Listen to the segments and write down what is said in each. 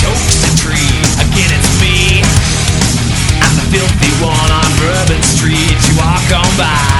chokes the tree. Again, it's me. I'm the filthy one on Bourbon Street. You walk on by.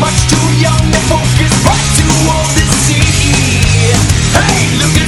Much too young to focus right to all this sea Hey, look